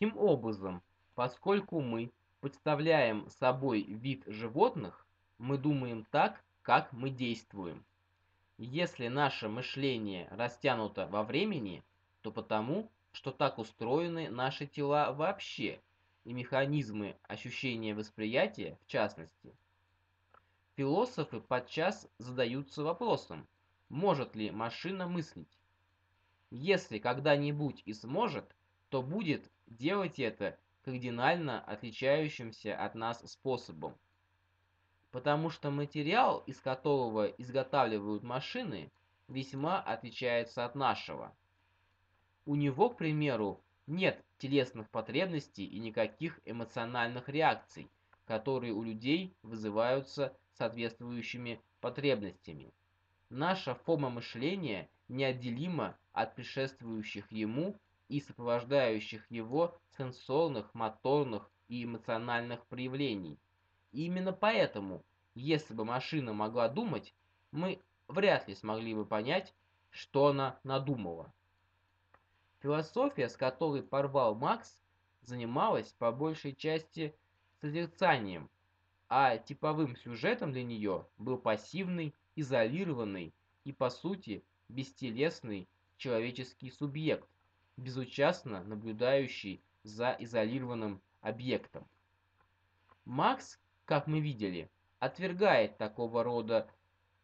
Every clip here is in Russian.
Таким образом, поскольку мы представляем собой вид животных, мы думаем так, как мы действуем. Если наше мышление растянуто во времени, то потому, что так устроены наши тела вообще, и механизмы ощущения восприятия в частности. Философы подчас задаются вопросом, может ли машина мыслить. Если когда-нибудь и сможет, то будет делать это кардинально отличающимся от нас способом. Потому что материал, из которого изготавливают машины, весьма отличается от нашего. У него, к примеру, нет телесных потребностей и никаких эмоциональных реакций, которые у людей вызываются соответствующими потребностями. Наша форма мышления неотделима от предшествующих ему и сопровождающих его сенсорных, моторных и эмоциональных проявлений. И именно поэтому, если бы машина могла думать, мы вряд ли смогли бы понять, что она надумала. Философия, с которой порвал Макс, занималась по большей части созерцанием, а типовым сюжетом для нее был пассивный, изолированный и, по сути, бестелесный человеческий субъект, безучастно наблюдающий за изолированным объектом. Макс, как мы видели, отвергает такого рода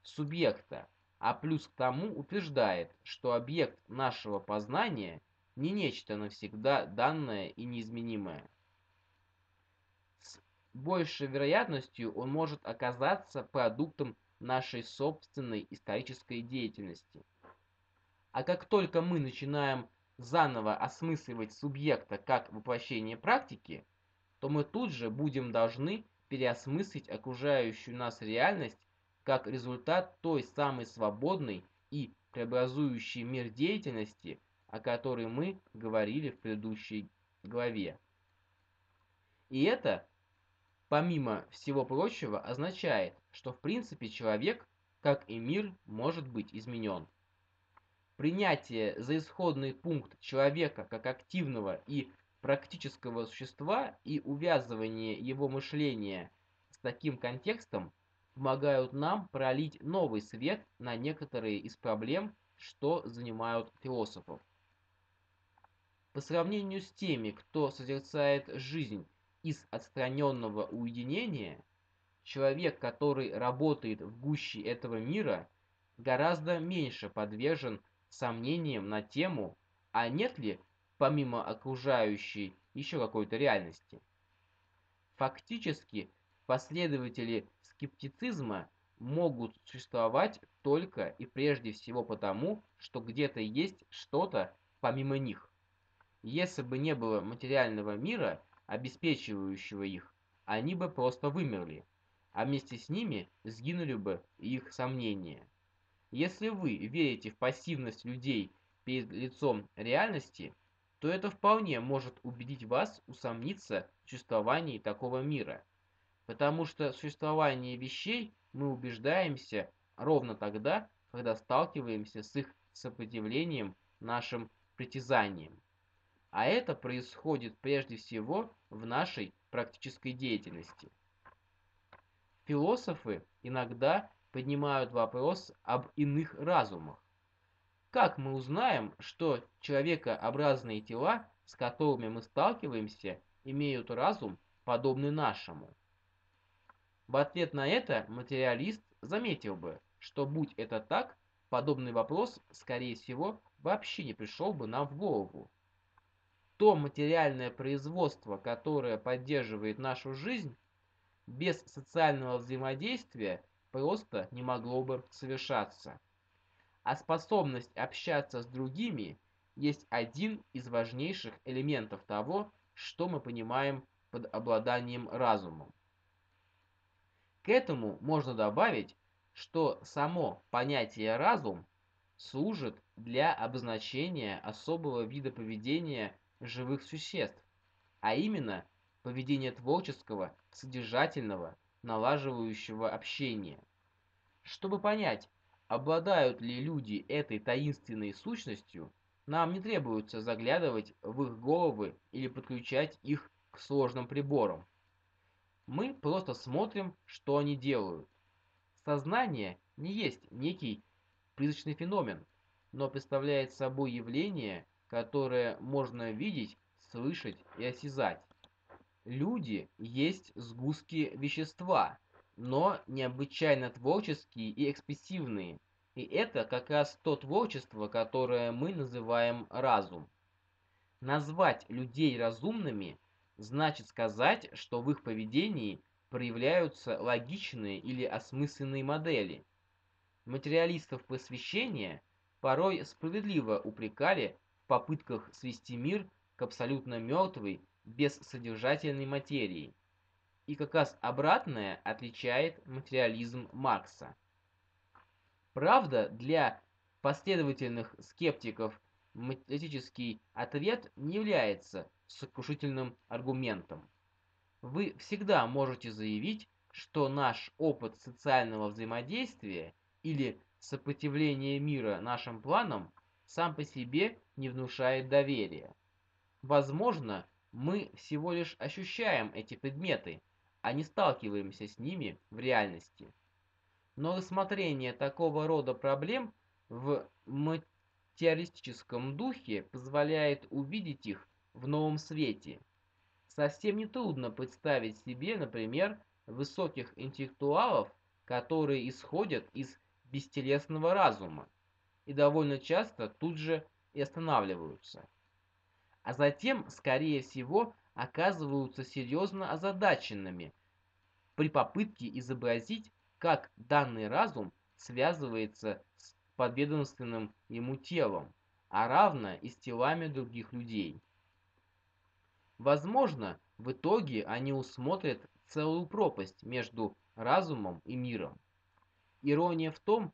субъекта, а плюс к тому утверждает, что объект нашего познания не нечто навсегда данное и неизменимое. С большей вероятностью он может оказаться продуктом нашей собственной исторической деятельности. А как только мы начинаем заново осмысливать субъекта как воплощение практики, то мы тут же будем должны переосмыслить окружающую нас реальность как результат той самой свободной и преобразующей мир деятельности, о которой мы говорили в предыдущей главе. И это, помимо всего прочего, означает, что в принципе человек, как и мир, может быть изменен. Принятие за исходный пункт человека как активного и практического существа и увязывание его мышления с таким контекстом помогают нам пролить новый свет на некоторые из проблем, что занимают философов. По сравнению с теми, кто созерцает жизнь из отстраненного уединения, человек, который работает в гуще этого мира, гораздо меньше подвержен сомнениям на тему, а нет ли, помимо окружающей, еще какой-то реальности. Фактически, последователи скептицизма могут существовать только и прежде всего потому, что где-то есть что-то помимо них. Если бы не было материального мира, обеспечивающего их, они бы просто вымерли, а вместе с ними сгинули бы их сомнения. Если вы верите в пассивность людей перед лицом реальности, то это вполне может убедить вас усомниться в существовании такого мира. Потому что в существовании вещей мы убеждаемся ровно тогда, когда сталкиваемся с их сопротивлением нашим притязаниям. А это происходит прежде всего в нашей практической деятельности. Философы иногда поднимают вопрос об иных разумах. Как мы узнаем, что человекообразные тела, с которыми мы сталкиваемся, имеют разум, подобный нашему? В ответ на это материалист заметил бы, что будь это так, подобный вопрос, скорее всего, вообще не пришел бы нам в голову. То материальное производство, которое поддерживает нашу жизнь, без социального взаимодействия просто не могло бы совершаться. А способность общаться с другими есть один из важнейших элементов того, что мы понимаем под обладанием разумом. К этому можно добавить, что само понятие «разум» служит для обозначения особого вида поведения живых существ, а именно поведения творческого, содержательного, налаживающего общение. Чтобы понять, обладают ли люди этой таинственной сущностью, Нам не требуется заглядывать в их головы или подключать их к сложным приборам. Мы просто смотрим, что они делают. Сознание не есть некий призрачный феномен, но представляет собой явление, которое можно видеть, слышать и осязать. Люди есть сгустки вещества, но необычайно творческие и экспрессивные. И это как раз то творчество, которое мы называем разум. Назвать людей разумными значит сказать, что в их поведении проявляются логичные или осмысленные модели. Материалистов просвещения порой справедливо упрекали в попытках свести мир к абсолютно мертвой, бессодержательной материи. И как раз обратное отличает материализм Маркса. Правда, для последовательных скептиков математический ответ не является сокрушительным аргументом. Вы всегда можете заявить, что наш опыт социального взаимодействия или сопротивления мира нашим планам сам по себе не внушает доверия. Возможно, мы всего лишь ощущаем эти предметы, а не сталкиваемся с ними в реальности. Но рассмотрение такого рода проблем в материалистическом духе позволяет увидеть их в новом свете. Совсем не трудно представить себе, например, высоких интеллектуалов, которые исходят из бестелесного разума и довольно часто тут же и останавливаются а затем, скорее всего, оказываются серьезно озадаченными при попытке изобразить, как данный разум связывается с подведомственным ему телом, а равно и с телами других людей. Возможно, в итоге они усмотрят целую пропасть между разумом и миром. Ирония в том,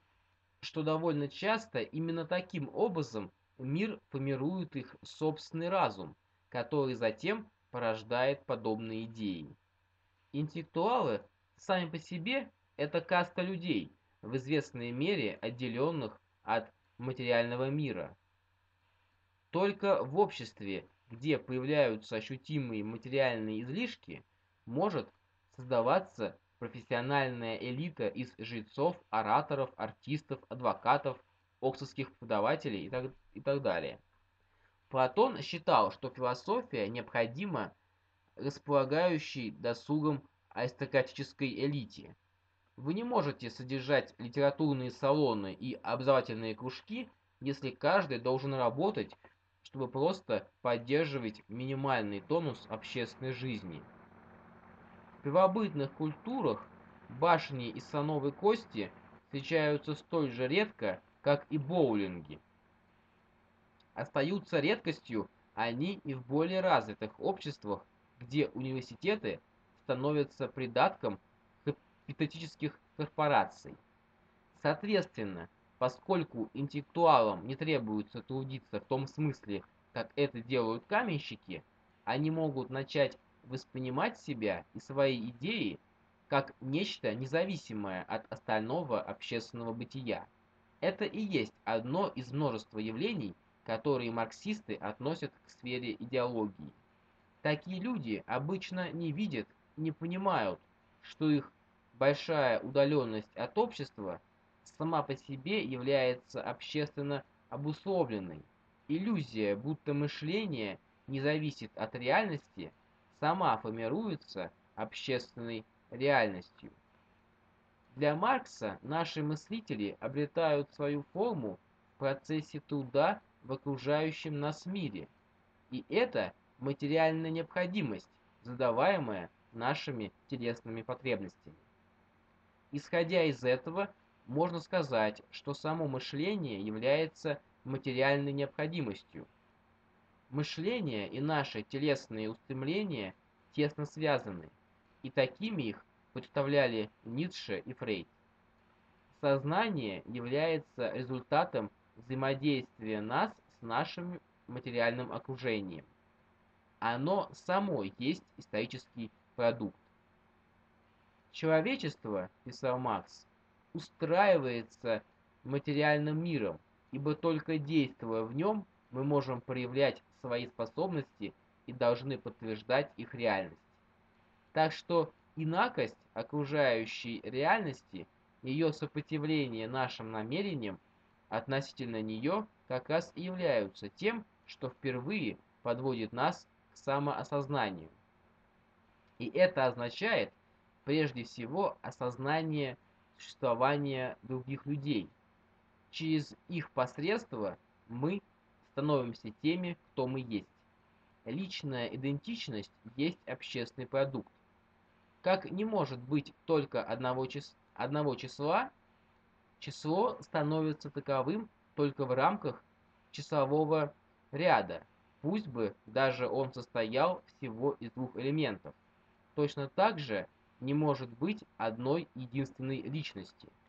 что довольно часто именно таким образом мир формирует их собственный разум, который затем порождает подобные идеи. Интеллектуалы сами по себе – это каста людей, в известной мере отделенных от материального мира. Только в обществе, где появляются ощутимые материальные излишки, может создаваться профессиональная элита из жрецов, ораторов, артистов, адвокатов, оксфордских преподавателей и так, и так далее. Платон считал, что философия необходима располагающей досугом аристократической элите. Вы не можете содержать литературные салоны и образовательные кружки, если каждый должен работать, чтобы просто поддерживать минимальный тонус общественной жизни. В первобытных культурах башни из слоновой кости встречаются столь же редко, как и боулинги. Остаются редкостью они и в более развитых обществах, где университеты становятся придатком капиталистических корпораций. Соответственно, поскольку интеллектуалам не требуется трудиться в том смысле, как это делают каменщики, они могут начать воспринимать себя и свои идеи как нечто независимое от остального общественного бытия. Это и есть одно из множества явлений, которые марксисты относят к сфере идеологии. Такие люди обычно не видят, не понимают, что их большая удаленность от общества сама по себе является общественно обусловленной. Иллюзия, будто мышление не зависит от реальности, сама формируется общественной реальностью. Для Маркса наши мыслители обретают свою форму в процессе труда в окружающем нас мире, и это материальная необходимость, задаваемая нашими телесными потребностями. Исходя из этого, можно сказать, что само мышление является материальной необходимостью. Мышление и наши телесные устремления тесно связаны, и такими их представляли Ницше и Фрейд. Сознание является результатом взаимодействия нас с нашим материальным окружением. Оно само есть исторический продукт. Человечество, писал Маркс, устраивается материальным миром, ибо только действуя в нем, мы можем проявлять свои способности и должны подтверждать их реальность. Так что инакость окружающей реальности, ее сопротивление нашим намерениям относительно нее как раз и являются тем, что впервые подводит нас к самоосознанию. И это означает прежде всего осознание существования других людей. Через их посредство мы становимся теми, кто мы есть. Личная идентичность есть общественный продукт. Как не может быть только одного, чис одного числа, число становится таковым только в рамках числового ряда, пусть бы даже он состоял всего из двух элементов. Точно так же не может быть одной единственной личности –